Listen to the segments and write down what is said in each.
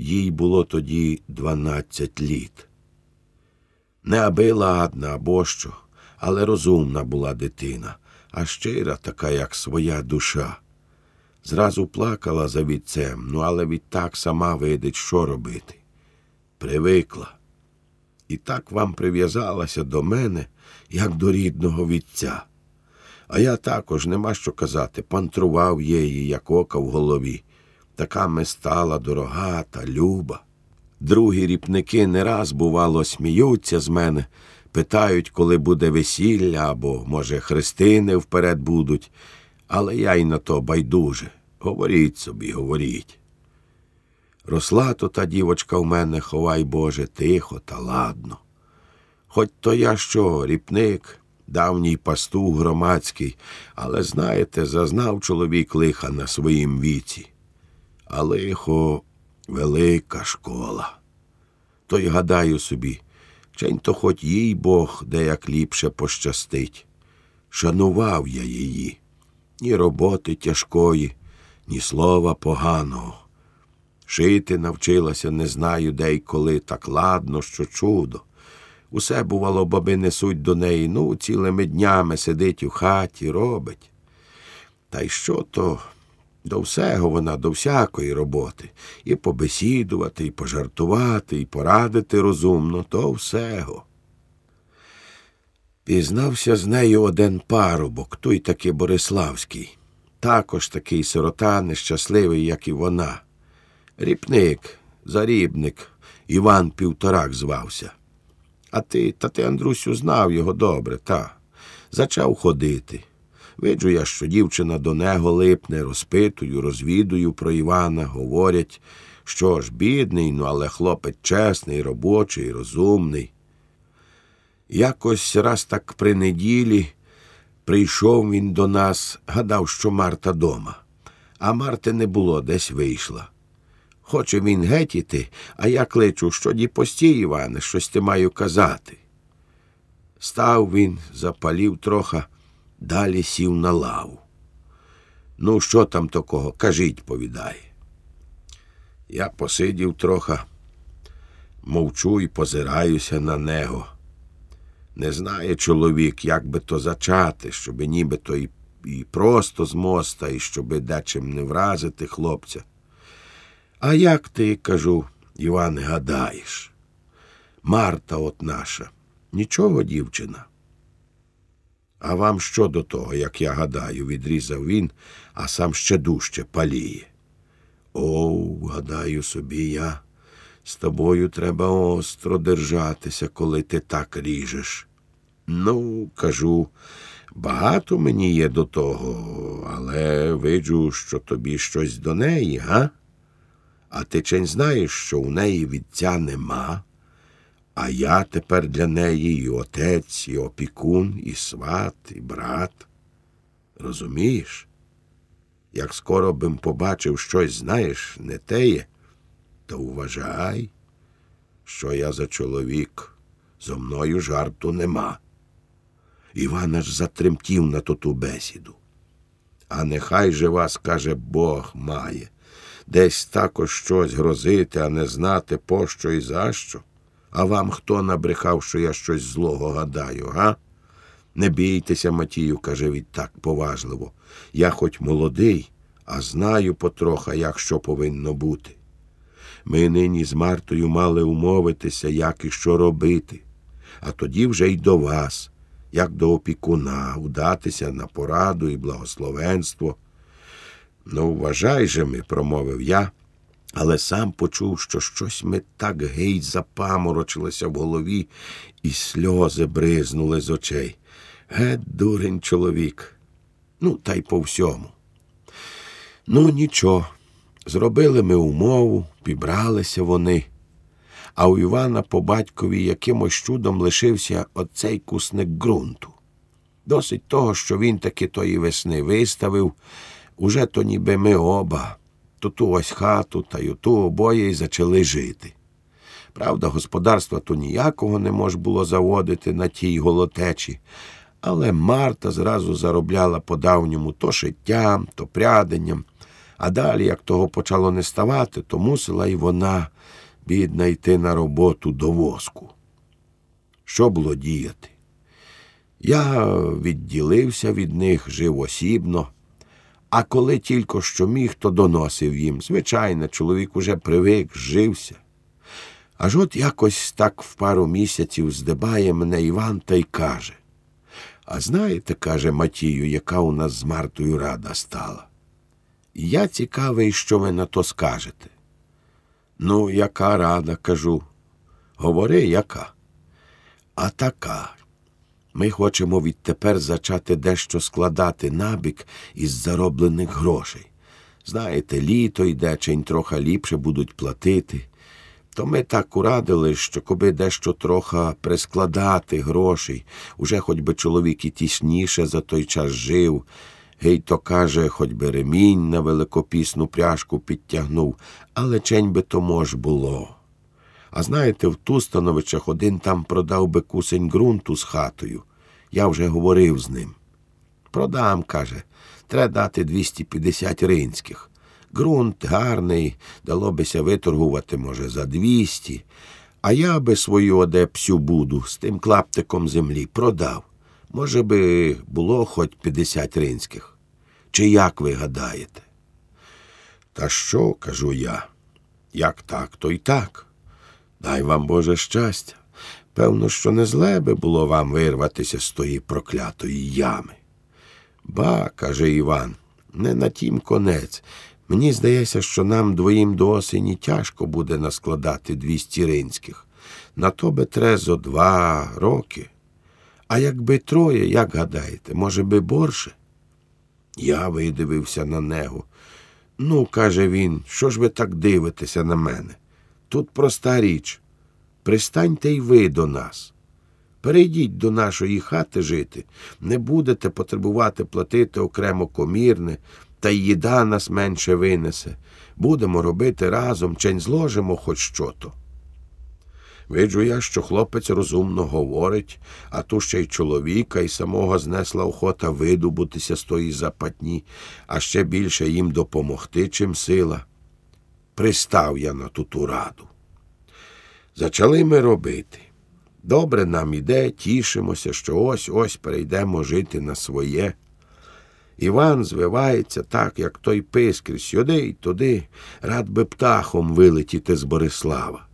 Їй було тоді дванадцять літ. Не аби ладна або що, але розумна була дитина, а щира така, як своя душа. Зразу плакала за вітцем, ну але відтак сама видить, що робити. Привикла. І так вам прив'язалася до мене, як до рідного вітця. А я також, нема що казати, пантрував її, як ока в голові. Така ми стала дорога та люба. Другі ріпники не раз, бувало, сміються з мене, питають, коли буде весілля або, може, хрестини вперед будуть, але я й на то байдуже. Говоріть собі, говоріть. Росла то та дівочка в мене, ховай Боже, тихо та ладно. Хоч то я що, ріпник, давній пастух громадський, але, знаєте, зазнав чоловік лиха на своїм віці. А лихо велика школа. То й гадаю собі, чень то хоч їй Бог деяк ліпше пощастить. Шанував я її, ні роботи тяжкої, ні слова поганого. Шити навчилася, не знаю, де й коли так ладно, що чудо. Усе, бувало, баби несуть до неї, ну, цілими днями сидить у хаті, робить. Та й що то до всього вона, до всякої роботи, і побесідувати, і пожартувати, і порадити розумно, то всього. Пізнався з нею один парубок, той таки Бориславський, також такий сирота, нещасливий, як і вона. Ріпник, зарібник, Іван Півторак звався. А ти, та ти, Андрусю, знав його добре, та. Зачав ходити. Виджу я, що дівчина до него липне, розпитую, розвідую про Івана, говорять, що ж, бідний, ну, але хлопець чесний, робочий, розумний. Якось раз так при неділі прийшов він до нас, гадав, що Марта дома, а Марти не було, десь вийшла. Хоче він геть іти, а я кличу, що ді постій, Іване, щось ти маю казати. Став він, запалів трохи, далі сів на лаву. Ну, що там такого? Кажіть, повідає. Я посидів трохи, мовчу і позираюся на него. Не знає чоловік, як би то зачати, щоби нібито і, і просто з моста, і щоби дечим не вразити хлопця. А як ти, кажу, Іване, гадаєш? Марта от наша, нічого, дівчина. А вам що до того, як я гадаю, відрізав він, а сам ще дужче паліє. О, гадаю собі я, з тобою треба остро держатися, коли ти так ріжеш. Ну, кажу, багато мені є до того, але виджу, що тобі щось до неї, га? А ти чень знаєш, що у неї відця нема, а я тепер для неї і отець, і опікун, і сват, і брат. Розумієш? Як скоро бим побачив щось, знаєш, не теє, то вважай, що я за чоловік, зо мною жарту нема. Іван аж затремтів на ту бесіду. А нехай же вас, каже, Бог має, десь також щось грозити, а не знати, пощо і за що. А вам хто набрехав, що я щось злого гадаю, га? Не бійтеся, Матію, каже відтак поважливо. Я хоч молодий, а знаю потроха, як що повинно бути. Ми нині з Мартою мали умовитися, як і що робити, а тоді вже й до вас, як до опікуна, удатися на пораду і благословенство. Ну, вважай же ми, промовив я, але сам почув, що щось ми так геть запаморочилося в голові, і сльози бризнули з очей. Гет, дурень чоловік. Ну, та й по всьому. Ну, нічого. Зробили ми умову, пібралися вони. А у Івана по батькові якимось чудом лишився оцей кусник ґрунту. Досить того, що він таки тої весни виставив, уже то ніби ми оба, то ту ось хату та й оту обоє й зачали жити. Правда, господарства то ніякого не мож було заводити на тій голотечі, але Марта зразу заробляла по давньому то шиттям, то пряденням, А далі, як того почало не ставати, то мусила й вона, бідна, йти на роботу до воску. Що було діяти? Я відділився від них, жив осібно, а коли тільки що міг, то доносив їм. Звичайно, чоловік уже привик, жився. Аж от якось так в пару місяців здибає мене Іван та й каже. А знаєте, каже Матію, яка у нас з Мартою рада стала? Я цікавий, що ви на то скажете. Ну, яка рада, кажу. Говори, яка? А така. Ми хочемо відтепер зачати дещо складати набік із зароблених грошей. Знаєте, літо йде, чень трохи ліпше будуть платити. То ми так урадили, що коби дещо трохи прискладати грошей, уже хоч би чоловік і тісніше за той час жив, гей то каже, хоч би ремінь на великопісну пряжку підтягнув, але чень би то мож було. А знаєте, в Тустановичах один там продав би кусень ґрунту з хатою. Я вже говорив з ним. Продам, каже, треба дати 250 ринських. Ґрунт гарний, дало бися виторгувати, може, за 200. А я би свою одепсю буду з тим клаптиком землі продав. Може би, було хоч 50 ринських. Чи як ви гадаєте? Та що, кажу я, як так, то й так. Дай вам Боже щастя. Певно, що не зле би було вам вирватися з тої проклятої ями. Ба, каже Іван, не на тім конець. Мені здається, що нам двоїм до осені тяжко буде наскладати двісті ринських. На то би трезо два роки. А якби троє, як гадаєте, може би борше? Я видивився на нього. Ну, каже він, що ж ви так дивитеся на мене? Тут проста річ. Пристаньте й ви до нас. Перейдіть до нашої хати жити, не будете потребувати платити окремо комірне, та й їда нас менше винесе. Будемо робити разом, чень зложимо хоч що то. Виджу я, що хлопець розумно говорить, а ту ще й чоловіка, і самого знесла охота видобутися з тої запатні, а ще більше їм допомогти, чим сила. Пристав я на ту ту раду. Зачали ми робити. Добре нам іде, тішимося, що ось ось перейдемо жити на своє. Іван звивається так, як той пискрі, сюди й туди, рад би птахом вилетіти з Борислава.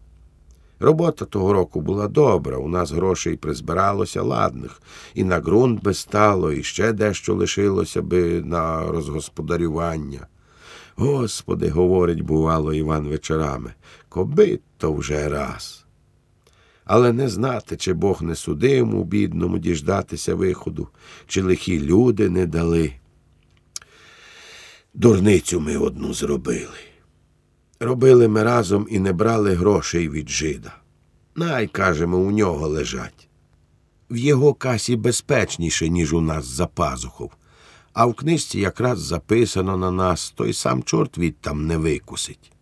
Робота того року була добра, у нас грошей призбиралося ладних, і на ґрунт би стало, і ще дещо лишилося би на розгосподарювання. Господи, говорить, бувало, Іван вечорами, коби то вже раз. Але не знати, чи Бог не судив йому бідному діждатися виходу, чи лихі люди не дали. Дурницю ми одну зробили. Робили ми разом і не брали грошей від жида. Най, кажемо, у нього лежать. В його касі безпечніше, ніж у нас за пазухов, а в книжці якраз записано на нас, той сам чорт від там не викусить.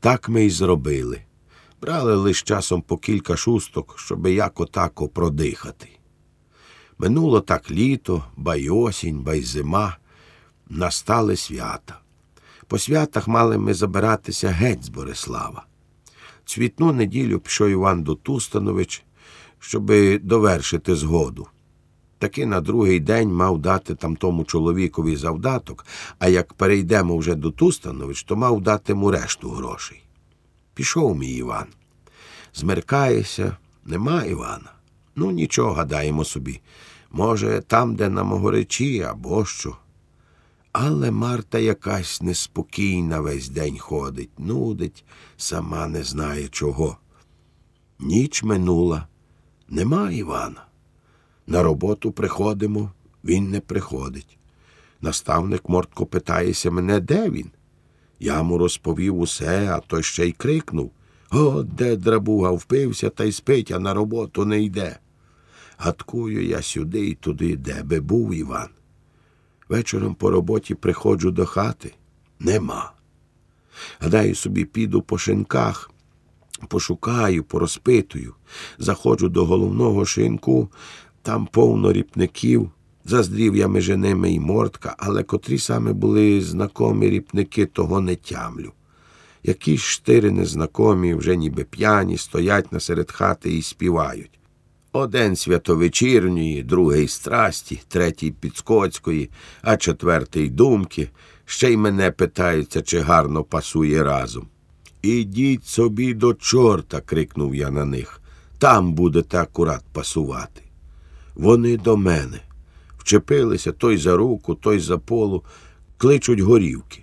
Так ми й зробили. Брали лиш часом по кілька шусток, щоби як отако продихати. Минуло так літо, ба й осінь, ба й зима, настали свята. По святах мали ми забиратися геть з Борислава. Цвітну неділю пішов Іван до Тустанович, щоби довершити згоду. Таки на другий день мав дати там тому чоловікові завдаток, а як перейдемо вже до Тустанович, то мав дати йому решту грошей. Пішов мій Іван. Змеркаєся, нема Івана. Ну, нічого, гадаємо собі. Може, там, де на могоречі, або що. Але Марта якась неспокійна весь день ходить, нудить, сама не знає чого. Ніч минула, нема Івана. На роботу приходимо, він не приходить. Наставник мортко питається мене, де він? Я му розповів усе, а той ще й крикнув О, де драбуга впився та й спить, а на роботу не йде. Гадкую я сюди і туди, де би був Іван. Вечором по роботі приходжу до хати нема. Гадаю собі, піду по шинках, пошукаю, порозпитую, заходжу до головного шинку, там повно ріпників, Заздрів я між ними і мортка, але котрі саме були знакомі ріпники, того не тямлю. Якісь штири незнакомі, вже ніби п'яні, стоять насеред хати і співають. Один святовечірньої, другий страсті, третій підскоцької, а четвертий думки. Ще й мене питаються, чи гарно пасує разом. Ідіть собі до чорта, крикнув я на них. Там будете акурат пасувати. Вони до мене. Вчепилися той за руку, той за полу, кличуть горівки.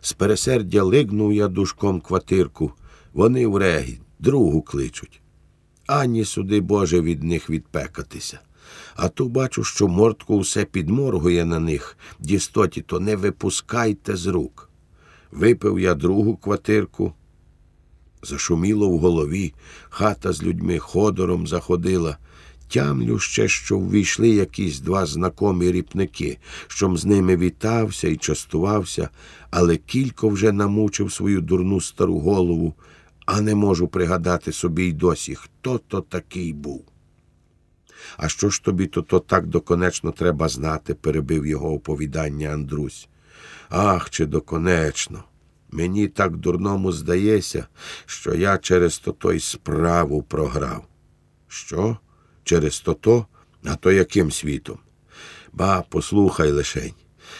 З пересердя лигнув я душком квартирку. Вони в регі, другу кличуть. Ані суди Боже від них відпекатися. А то бачу, що мортко все підморгує на них, дістоті, то не випускайте з рук. Випив я другу квартирку. Зашуміло в голові, хата з людьми ходором заходила. Тямлю ще, що ввійшли якісь два знакомі ріпники, щоб з ними вітався і частувався, але кілько вже намучив свою дурну стару голову, а не можу пригадати собі й досі, хто то такий був. А що ж тобі то, то так доконечно треба знати, перебив його оповідання Андрусь. Ах, чи доконечно. Мені так дурному здається, що я через то той справу програв. Що? Через то то? А то яким світом? Ба, послухай лишень.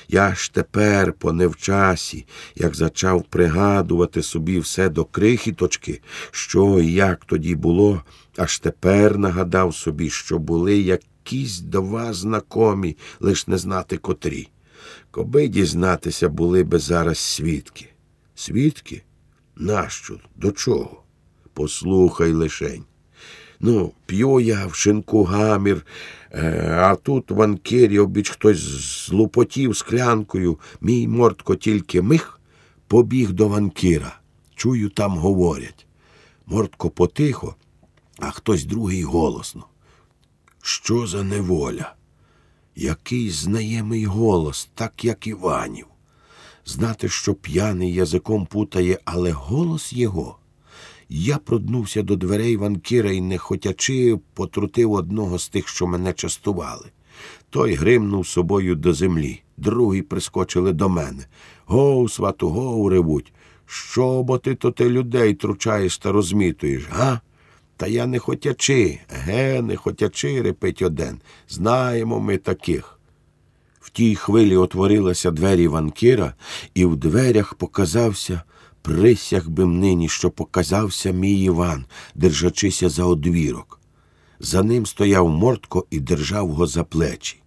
Я ж тепер, по невчасі, як зачав пригадувати собі все до крихіточки, що і як тоді було, аж тепер нагадав собі, що були якісь два знакомі, лиш не знати котрі. Коби дізнатися були би зараз свідки. Свідки? Нащо? До чого? Послухай лишень. Ну, п'ю я в шинку гамір, е, а тут в анкері обіч хтось злупотів склянкою, мій мортко тільки мих, побіг до ванкіра. Чую, там говорять. Мортко потихо, а хтось другий голосно. Що за неволя? Який знайомий голос, так як Іванів. Знати, що п'яний язиком путає, але голос його. Я проднувся до дверей ванкіра і, не хотячи, потрутив одного з тих, що мене частували. Той гримнув собою до землі, другі прискочили до мене. Гоу, свату, гоу, ревуть. Що бо ти то ти людей тручаєш та розмітуєш, га? Та я не хотячи, ге, не хотячи, репить один. Знаємо ми таких. В тій хвилі отворилися двері ванкіра, і в дверях показався присяг би нині, що показався мій Іван, держачися за одвірок. За ним стояв мортко і держав його за плечі.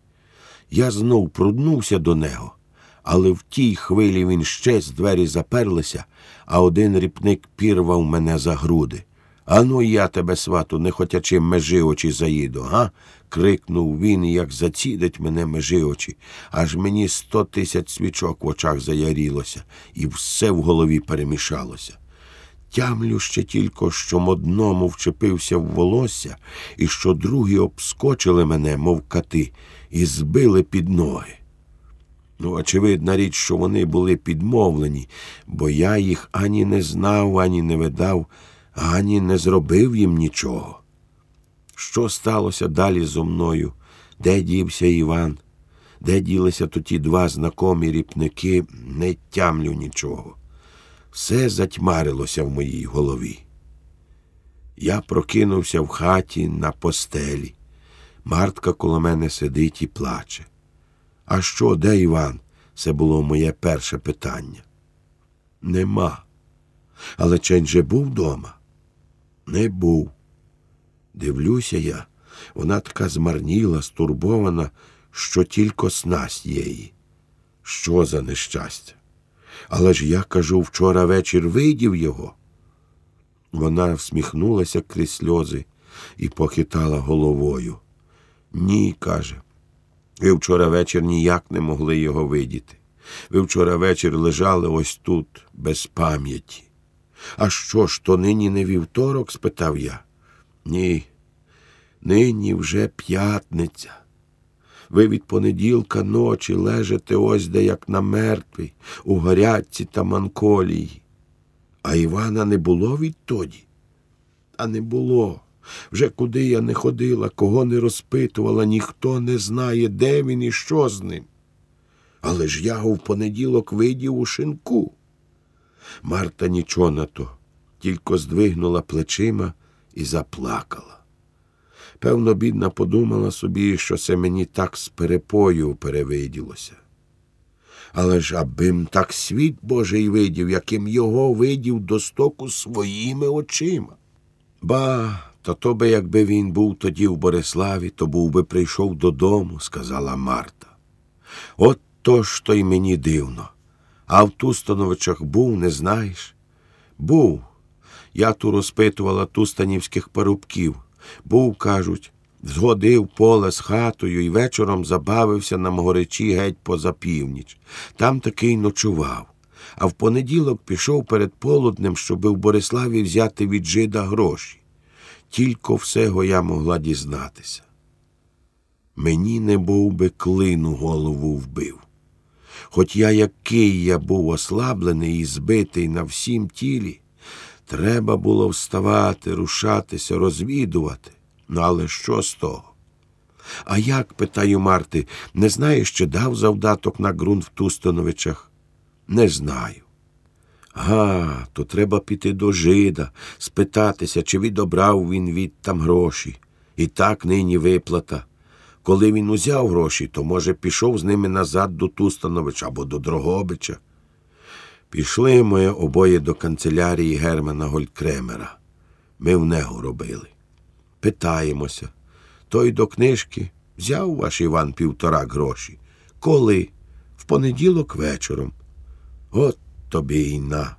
Я знов пруднувся до нього, але в тій хвилі він ще з двері заперлися, а один ріпник пірвав мене за груди. Ану, я тебе, свату, не хотячи межи очі заїду, га? крикнув він, як зацідить мене межи очі, аж мені сто тисяч свічок в очах заярілося, і все в голові перемішалося. Тямлю ще тільки, що одному вчепився в волосся, і що другі обскочили мене, мов кати, і збили під ноги. Ну, очевидна річ, що вони були підмовлені, бо я їх ані не знав, ані не видав, ані не зробив їм нічого. Що сталося далі зо мною? Де дівся Іван? Де ділися то ті два знакомі ріпники, не тямлю нічого. Все затьмарилося в моїй голові. Я прокинувся в хаті на постелі. Мартка коло мене сидить і плаче. А що, де Іван? Це було моє перше питання. Нема. Але чень же був вдома? Не був. Дивлюся я, вона така змарніла, стурбована, що тільки снасть її. Що за нещастя? Але ж я кажу, вчора вечір видів його. Вона всміхнулася крізь сльози і похитала головою. Ні, каже. Ви вчора вечір ніяк не могли його видіти. Ви вчора вечір лежали ось тут, без пам'яті. А що ж, то нині не вівторок? спитав я. Ні, нині вже п'ятниця. Ви від понеділка ночі лежите ось де як на мертвій, у горятці та манколії. А Івана не було відтоді? А не було. Вже куди я не ходила, кого не розпитувала, ніхто не знає, де він і що з ним. Але ж я його в понеділок видів у шинку. Марта нічого на то, тільки здвигнула плечима і заплакала. Певно, бідна подумала собі, що це мені так з перепою перевиділося. Але ж абим так світ Божий видів, яким його видів до стоку своїми очима. Ба, та то би, якби він був тоді в Бориславі, то був би прийшов додому, сказала Марта. От то ж то й мені дивно. А в Тустановичах був, не знаєш? Був. Я ту розпитувала тустанівських парубків. Був, кажуть, згодив поле з хатою і вечором забавився на Могоречі геть поза північ. Там таки ночував. А в понеділок пішов перед полуднем, щоби в Бориславі взяти від жида гроші. Тільки всього я могла дізнатися. Мені не був би клину голову вбив. Хоч я, який я був ослаблений і збитий на всім тілі, треба було вставати, рушатися, розвідувати. Ну, але що з того? А як, питаю Марти, не знаєш, чи дав завдаток на ґрунт в Тустановичах? Не знаю. Га, то треба піти до жида, спитатися, чи відобрав він від там гроші. І так нині виплата. Коли він узяв гроші, то, може, пішов з ними назад до Тустановича або до Дрогобича. Пішли ми обоє до канцелярії Германа Голькремера. Ми в нього робили. Питаємося. Той до книжки взяв ваш Іван півтора гроші. Коли? В понеділок вечором. От тобі й на.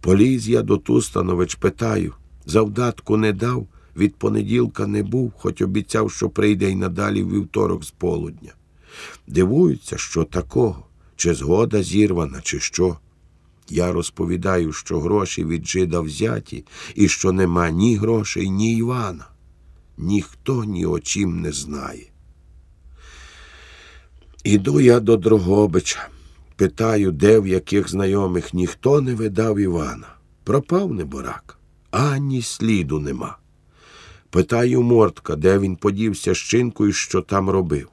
Поліз я до Тустанович питаю. Завдатку не дав, від понеділка не був, хоч обіцяв, що прийде й надалі вівторок з полудня. Дивуються, що такого, чи згода зірвана, чи що. Я розповідаю, що гроші від жида взяті і що нема ні грошей, ні Івана. Ніхто ні о чим не знає. Іду я до Дрогобича. Питаю, де в яких знайомих ніхто не видав Івана. Пропав неборак, ані сліду нема. Питаю Мортка, де він подівся щинкою, що там робив.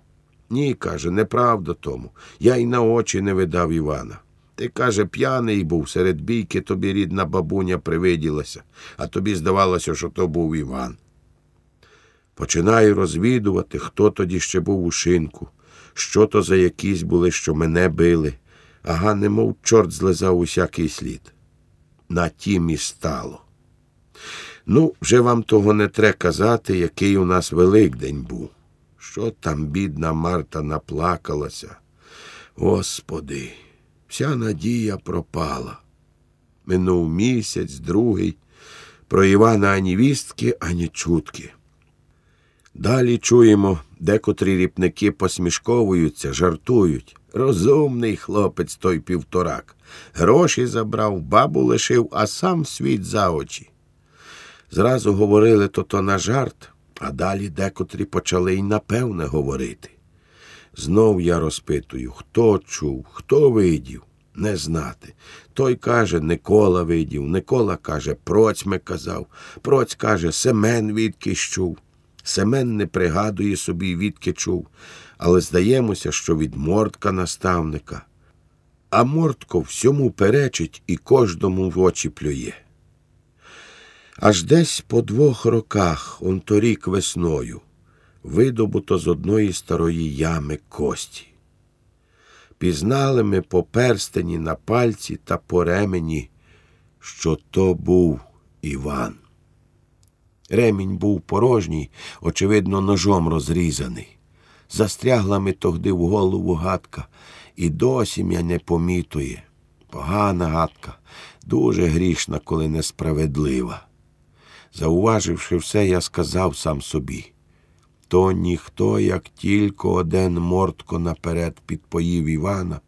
Ні, каже, неправда тому. Я й на очі не видав Івана. Ти, каже, п'яний був серед бійки, тобі рідна бабуня привиділася, а тобі здавалося, що то був Іван. Починаю розвідувати, хто тоді ще був у шинку, що то за якісь були, що мене били, ага, немов чорт злизав усякий слід. На тім і стало. Ну, вже вам того не треба казати, який у нас Великдень був. Що там, бідна Марта, наплакалася. Господи, вся надія пропала. Минув місяць, другий, про Івана ані вістки, ані чутки. Далі чуємо, декотрі ріпники посмішковуються, жартують. Розумний хлопець той півторак. Гроші забрав, бабу лишив, а сам світ за очі. Зразу говорили то то на жарт, а далі декотрі почали й напевне говорити. Знов я розпитую, хто чув, хто видів, не знати. Той каже, Никола видів, Никола каже, Процьме казав, Проць каже, Семен відки чув. Семен не пригадує собі, відки чув, але здаємося, що від мортка наставника. А мортко всьому перечить і кожному в очі плює. Аж десь по двох роках, он торік весною, видобуто з одної старої ями кості. Пізнали ми по перстені на пальці та по ремені, що то був Іван. Ремінь був порожній, очевидно, ножом розрізаний. Застрягла ми тогди в голову гадка, і досі м'я не помітує. Погана гадка, дуже грішна, коли несправедлива. Зауваживши все, я сказав сам собі то ніхто, як тільки один мортко наперед підпоїв Івана,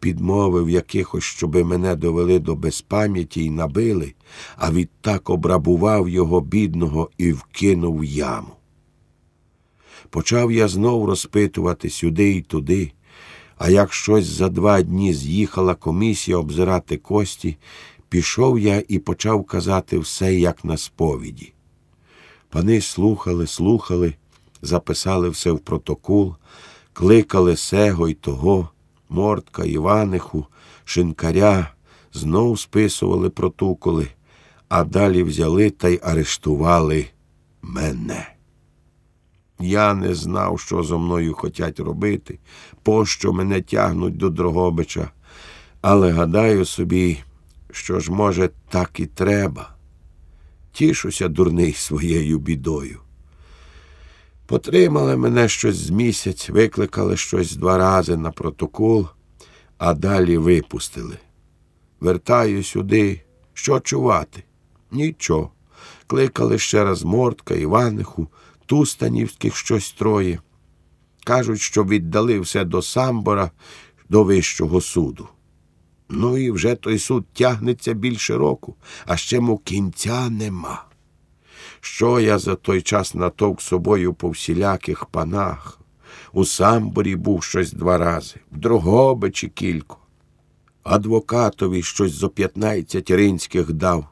підмовив якихось, щоби мене довели до безпам'яті й набили, а відтак обрабував його бідного і вкинув яму. Почав я знов розпитувати сюди й туди, а як щось за два дні з'їхала комісія обзирати кості, пішов я і почав казати все, як на сповіді. Пани слухали, слухали, записали все в протокол, кликали сего й того, мортка, Іваниху, шинкаря, знов списували протоколи, а далі взяли та й арештували мене. Я не знав, що зо мною хотять робити, пощо мене тягнуть до Дрогобича, але гадаю собі, що ж, може, так і треба. Тішуся дурний своєю бідою. Потримали мене щось з місяць, викликали щось два рази на протокол, а далі випустили. Вертаю сюди, що чувати? Нічого. Кликали ще раз Мортка, Іваниху, Тустанівських щось троє. Кажуть, що віддали все до самбора, до Вищого суду. Ну і вже той суд тягнеться більше року, а ще му кінця нема. Що я за той час натовк собою по всіляких панах? У самборі був щось два рази, в Дрогобичі кілько. Адвокатові щось зо п'ятнадцять ринських дав.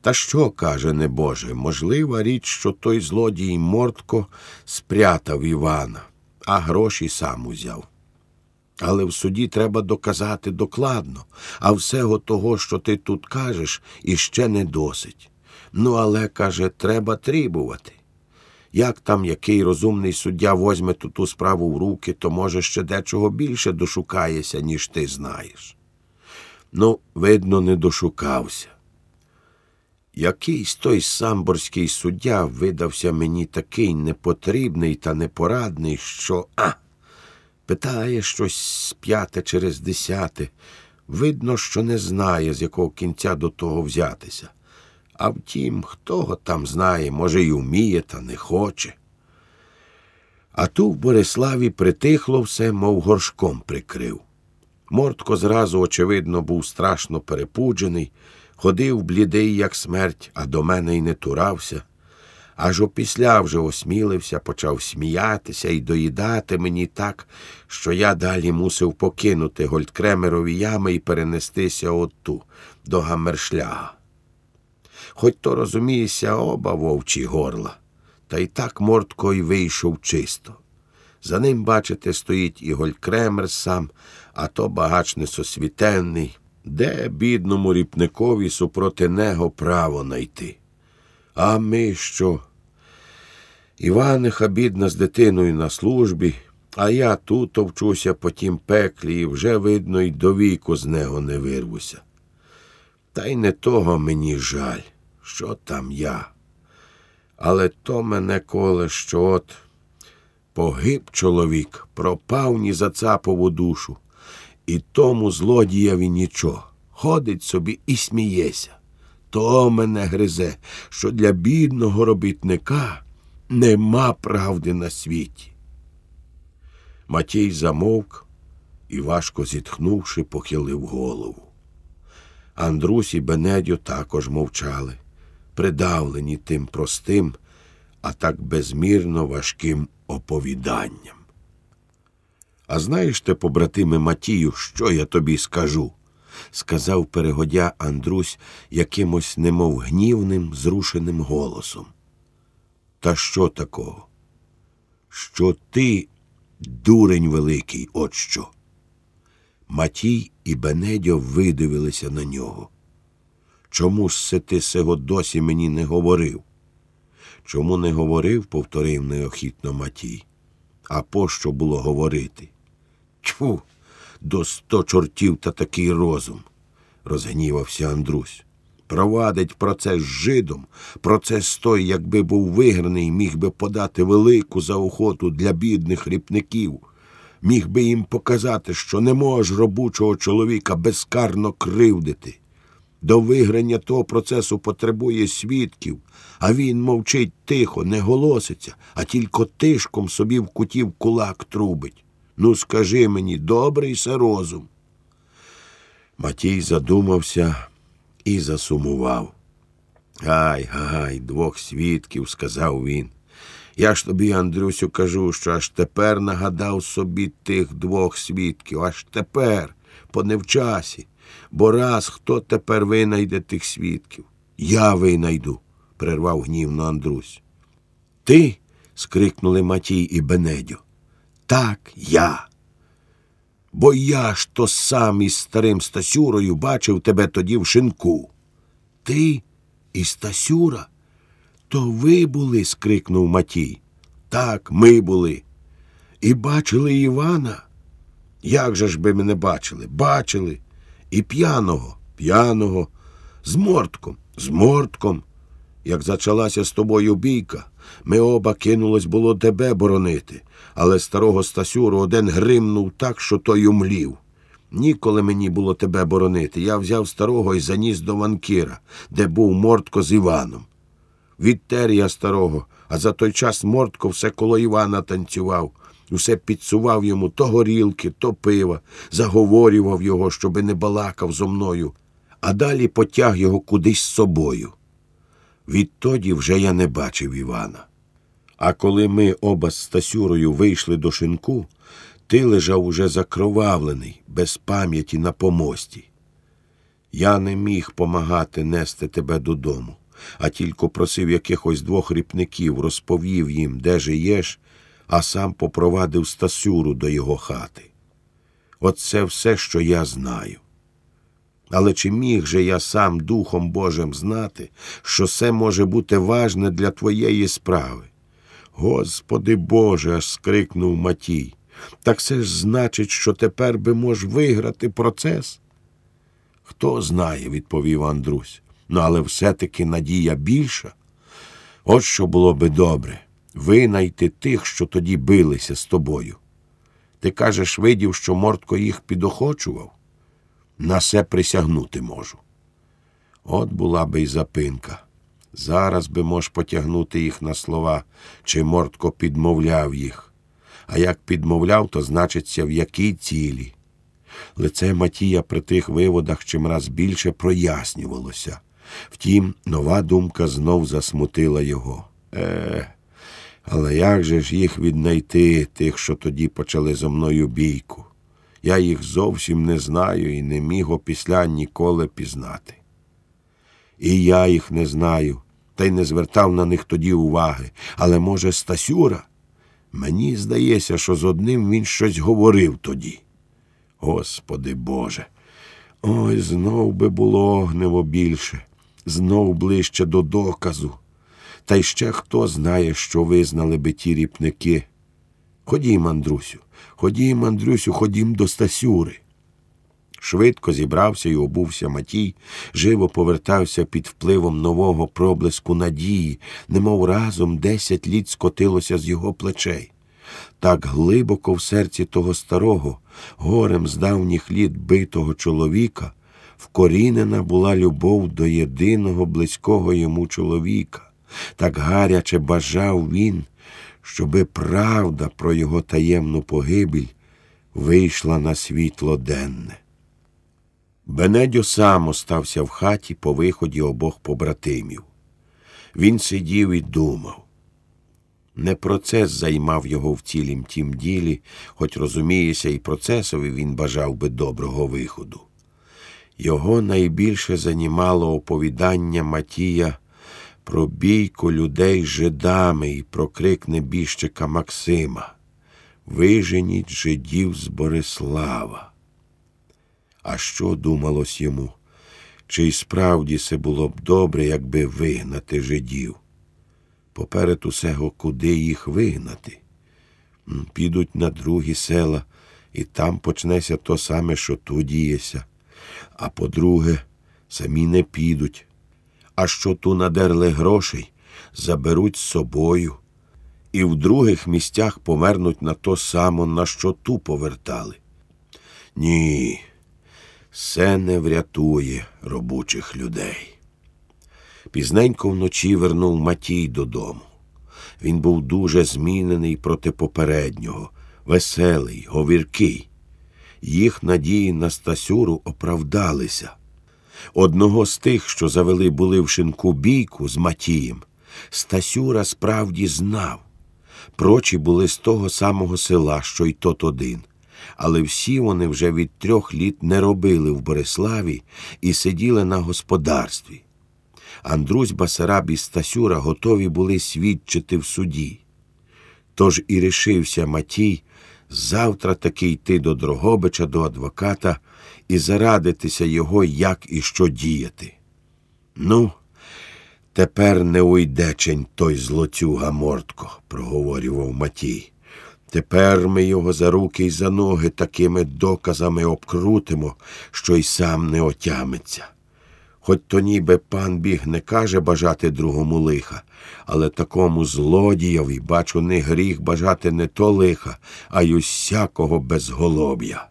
Та що, каже небоже, можлива річ, що той злодій Мортко спрятав Івана, а гроші сам узяв. Але в суді треба доказати докладно, а всього того, що ти тут кажеш, іще не досить. Ну, але, каже, треба трібувати. Як там який розумний суддя возьме ту ту справу в руки, то, може, ще дечого більше дошукаєся, ніж ти знаєш. Ну, видно, не дошукався. Якийсь той самборський суддя видався мені такий непотрібний та непорадний, що а, питає щось п'яте через десяте. Видно, що не знає, з якого кінця до того взятися. А втім, хто там знає, може, й уміє, та не хоче. А ту в Бориславі притихло все, мов горшком прикрив. Мортко зразу, очевидно, був страшно перепуджений, ходив блідий, як смерть, а до мене й не турався. Аж опісля вже осмілився, почав сміятися і доїдати мені так, що я далі мусив покинути гольдкремерові ями і перенестися отту, до Гаммершляга. Хоч то розумієшся, оба вовчі горла, та й так Мортко й вийшов чисто. За ним, бачите, стоїть і Голькремер сам, а то багач несосвітенний, де бідному ріпникові супроти него право найти. А ми що? Іваниха бідна з дитиною на службі, а я тут товчуся по тім пеклі, і вже, видно, й до віку з него не вирвуся. Та й не того мені жаль, що там я. Але то мене коле, що от погиб чоловік, пропав ні за цапову душу, і тому злодієві нічого. Ходить собі і сміється. То мене гризе, що для бідного робітника нема правди на світі. Матій замовк і, важко зітхнувши, похилив голову. Андрусь і Бенедьо також мовчали, придавлені тим простим, а так безмірно важким оповіданням. А знаєш ти, побратиме Матію, що я тобі скажу? Сказав перегодя Андрусь якимось немов гнівним, зрушеним голосом. Та що такого? Що ти, дурень великий, от що? Матій і Бенедьо видивилися на нього. Чому ж се ти сего досі мені не говорив? Чому не говорив, повторив неохітно Матій. А пощо було говорити? Тьфу, до сто чортів та такий розум, розгнівався Андрусь. Провадить процес з жидом, процес той, якби був виграний, міг би подати велику заохоту для бідних ріпників, міг би їм показати, що не може робочого чоловіка безкарно кривдити. До виграння того процесу потребує свідків, а він мовчить тихо, не голоситься, а тільки тишком собі в кутів кулак трубить. Ну, скажи мені, добрий се розум. Матій задумався і засумував. Гай, гай, двох свідків, сказав він. Я ж тобі, Андрюсю, кажу, що аж тепер нагадав собі тих двох свідків, аж тепер, по невчасі. Бо раз хто тепер винайде тих свідків? Я винайду, прервав гнівно Андрусь. Ти? скрикнули Матій і Бенедьо. Так, я. Бо я ж то сам із старим Стасюрою бачив тебе тоді в шинку. Ти і Стасюра? То ви були? скрикнув Матій. Так, ми були. І бачили Івана. Як же ж би мене бачили? Бачили. І п'яного, п'яного, з мортком, з мортком. Як зачалася з тобою бійка, ми оба кинулось було тебе боронити, але старого Стасюру один гримнув так, що той умлів. Ніколи мені було тебе боронити. Я взяв старого і заніс до ванкіра, де був мортко з Іваном. Відтер я старого, а за той час мортко все коло Івана танцював, усе підсував йому то горілки, то пива, заговорював його, щоби не балакав зо мною, а далі потяг його кудись з собою. Відтоді вже я не бачив Івана. А коли ми оба з Стасюрою вийшли до шинку, ти лежав уже закровавлений, без пам'яті на помості. Я не міг помагати нести тебе додому, а тільки просив якихось двох ріпників, розповів їм, де жиєш, а сам попровадив Стасюру до його хати. Оце все, що я знаю. Але чи міг же я сам Духом Божим знати, що це може бути важне для твоєї справи? Господи Боже, скрикнув Матій. Так це ж значить, що тепер би мож виграти процес? Хто знає, відповів Андрусь. Ну, але все-таки надія більша. От що було би добре винайти тих, що тоді билися з тобою. Ти кажеш, видів, що Мортко їх підохочував? На все присягнути можу. От була би й запинка. Зараз би мож потягнути їх на слова, чи Мортко підмовляв їх. А як підмовляв, то значиться, в якій цілі. Лице Матія при тих виводах чимраз більше прояснювалося. Втім, нова думка знов засмутила його. Е, але як же ж їх віднайти, тих, що тоді почали зо мною бійку? Я їх зовсім не знаю і не міг опісля ніколи пізнати. І я їх не знаю, та й не звертав на них тоді уваги. Але, може, Стасюра? Мені здається, що з одним він щось говорив тоді. Господи Боже, ой, знов би було огнево більше, знов ближче до доказу. Та й ще хто знає, що визнали би ті ріпники. Ходім, Андрусю, ходім, Андрюсю, ходім до Стасюри. Швидко зібрався і обувся Матій, живо повертався під впливом нового проблиску надії, немов разом десять літ скотилося з його плечей. Так глибоко в серці того старого, горем з давніх літ битого чоловіка, вкорінена була любов до єдиного близького йому чоловіка. Так гаряче бажав він, щоби правда про його таємну погибель вийшла на світло денне. Бенедьо сам остався в хаті по виході обох побратимів. Він сидів і думав. Не процес займав його в цілім тім ділі, хоч розуміється, і процесові він бажав би доброго виходу. Його найбільше занімало оповідання Матія про бійку людей з жидами і про крик небіжчика Максима. Виженіть жидів з Борислава. А що думалось йому? Чи й справді це було б добре, якби вигнати жидів? Поперед усього, куди їх вигнати? Підуть на другі села, і там почнеться то саме, що тут діється. А по-друге, самі не підуть. А що ту надерли грошей, заберуть з собою. І в других місцях повернуть на то само, на що ту повертали. Ні, все не врятує робочих людей. Пізненько вночі вернув Матій додому. Він був дуже змінений проти попереднього, веселий, говіркий. Їх надії на Стасюру оправдалися. Одного з тих, що завели були в шинку бійку з Матієм, Стасюра справді знав. Прочі були з того самого села, що й тот один, але всі вони вже від трьох літ не робили в Бориславі і сиділи на господарстві. Андрусь Басараб і Стасюра готові були свідчити в суді. Тож і рішився Матій завтра таки йти до Дрогобича, до адвоката і зарадитися його, як і що діяти. Ну, тепер не уйде чень той злоцюга Мортко, проговорював Матій. Тепер ми його за руки й за ноги такими доказами обкрутимо, що й сам не отямиться. Хоч то ніби пан біг не каже бажати другому лиха, але такому злодієві, бачу, не гріх бажати не то лиха, а й усякого безголоб'я.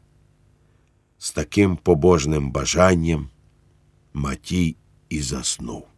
З таким побожним бажанням Матій і заснув.